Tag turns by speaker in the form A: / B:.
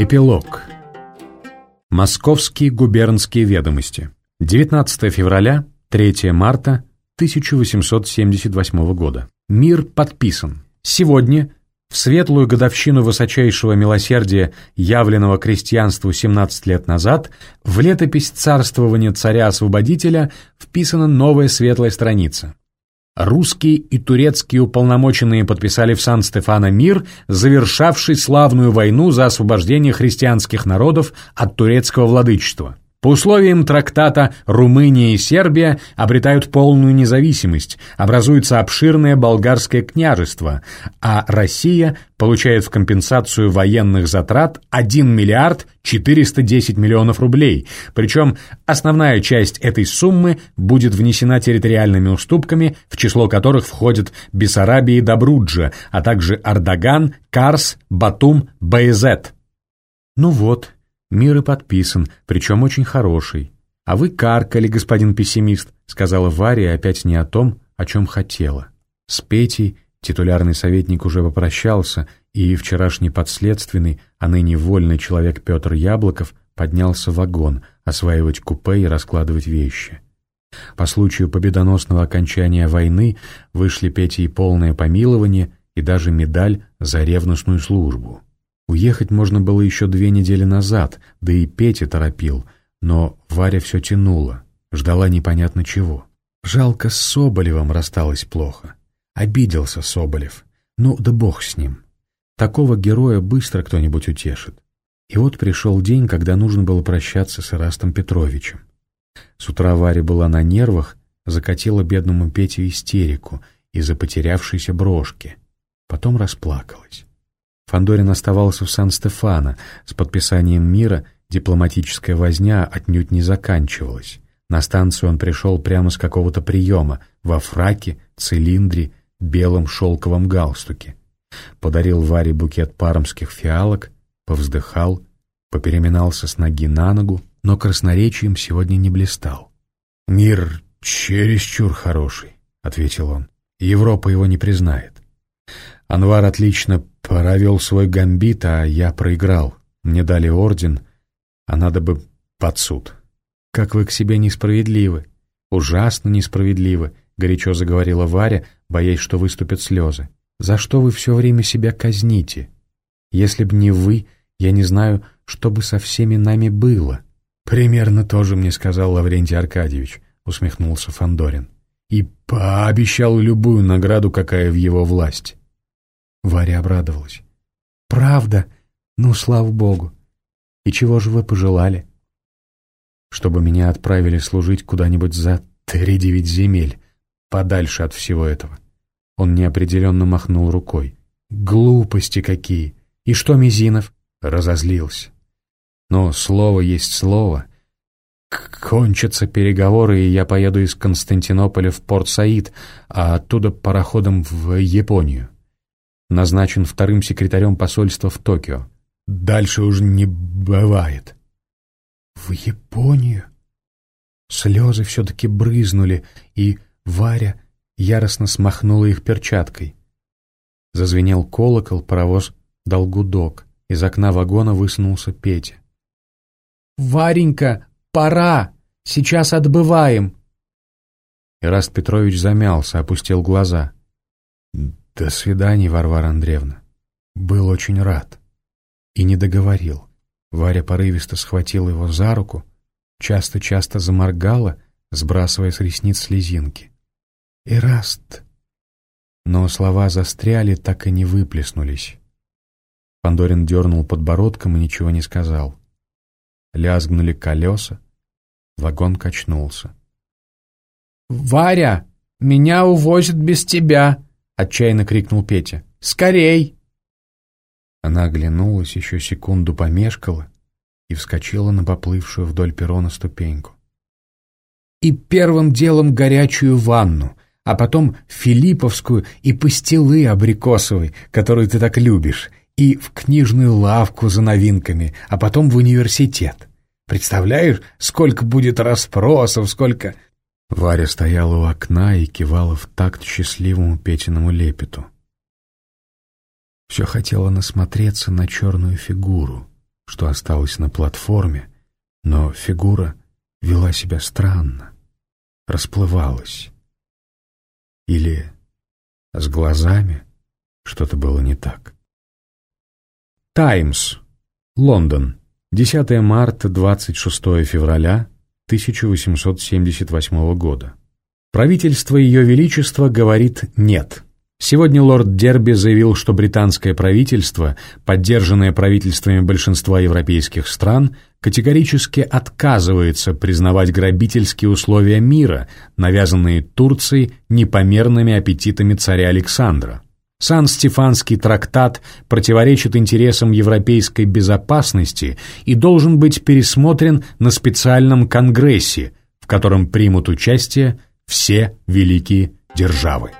A: Эпилог. Московские губернские ведомости. 19 февраля, 3 марта 1878 года. Мир подписан. Сегодня, в светлую годовщину высочайшего милосердия, явленного крестьянству 17 лет назад, в летопись царствования царя-освободителя вписана новая светлая страница. Русские и турецкие уполномоченные подписали в Сан-Стефано мир, завершавший славную войну за освобождение христианских народов от турецкого владычества. По условиям трактата Румыния и Сербия обретают полную независимость, образуется обширное болгарское княжество, а Россия получает в компенсацию военных затрат 1 миллиард 410 миллионов рублей, причем основная часть этой суммы будет внесена территориальными уступками, в число которых входят Бессарабия и Добруджа, а также Ардаган, Карс, Батум, Баязет. Ну вот, Мир и подписан, причем очень хороший. А вы каркали, господин пессимист, сказала Варя опять не о том, о чем хотела. С Петей титулярный советник уже попрощался, и вчерашний подследственный, а ныне вольный человек Петр Яблоков поднялся в вагон, осваивать купе и раскладывать вещи. По случаю победоносного окончания войны вышли Пете и полное помилование, и даже медаль за ревностную службу. Уехать можно было еще две недели назад, да и Петя торопил, но Варя все тянула, ждала непонятно чего. Жалко, с Соболевым рассталась плохо. Обиделся Соболев. Ну, да бог с ним. Такого героя быстро кто-нибудь утешит. И вот пришел день, когда нужно было прощаться с Ирастом Петровичем. С утра Варя была на нервах, закатила бедному Пете истерику из-за потерявшейся брошки. Потом расплакалась. Фандорин оставался в Сан-Стефано. С подписанием мира дипломатическая возня отнюдь не заканчивалась. На станцию он пришел прямо с какого-то приема, во фраке, цилиндре, белом шелковом галстуке. Подарил Варе букет пармских фиалок, повздыхал, попереминался с ноги на ногу, но красноречием сегодня не блистал. «Мир чересчур хороший», — ответил он. «Европа его не признает. Анвар отлично провел свой гамбит, а я проиграл. Мне дали орден, а надо бы под суд. «Как вы к себе несправедливы! Ужасно несправедливы!» — горячо заговорила Варя, боясь, что выступят слезы. «За что вы все время себя казните? Если б не вы, я не знаю, что бы со всеми нами было». «Примерно тоже мне сказал Лаврентий Аркадьевич», — усмехнулся Фандорин. «И пообещал любую награду, какая в его власть». Варя обрадовалась. «Правда? Ну, слава богу! И чего же вы пожелали?» «Чтобы меня отправили служить куда-нибудь за три-девять земель, подальше от всего этого». Он неопределенно махнул рукой. «Глупости какие! И что Мизинов?» Разозлился. «Но слово есть слово. Кончатся переговоры, и я поеду из Константинополя в Порт-Саид, а оттуда пароходом в Японию назначен вторым секретарем посольства в Токио. Дальше уже не бывает. В Японию? Слезы все-таки брызнули, и Варя яростно смахнула их перчаткой. Зазвенел колокол, паровоз дал гудок. Из окна вагона высунулся Петя. «Варенька, пора! Сейчас отбываем!» Ираст Петрович замялся, опустил глаза. «До свидания, Варвара Андреевна. Был очень рад». И не договорил. Варя порывисто схватила его за руку, часто-часто заморгала, сбрасывая с ресниц слезинки. «Эраст!» Но слова застряли, так и не выплеснулись. Пандорин дернул подбородком и ничего не сказал. Лязгнули колеса, вагон качнулся. «Варя, меня увозят без тебя!» Отчаянно крикнул Петя. «Скорей!» Она оглянулась, еще секунду помешкала и вскочила на поплывшую вдоль перрона ступеньку. «И первым делом горячую ванну, а потом филипповскую и пастилы абрикосовой, которую ты так любишь, и в книжную лавку за новинками, а потом в университет. Представляешь, сколько будет расспросов, сколько...» Варя стояла у окна и кивала в такт счастливому Петиному лепету. Все хотела насмотреться на черную фигуру, что осталось на платформе, но фигура вела себя странно, расплывалась. Или с глазами что-то было не так. «Таймс», Лондон, 10 марта, 26 февраля 1878 года. Правительство Ее Величества говорит «нет». Сегодня лорд Дерби заявил, что британское правительство, поддержанное правительствами большинства европейских стран, категорически отказывается признавать грабительские условия мира, навязанные Турцией непомерными аппетитами царя Александра. Сан-Стефанский трактат противоречит интересам европейской безопасности и должен быть пересмотрен на специальном конгрессе, в котором примут участие все великие державы.